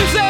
She's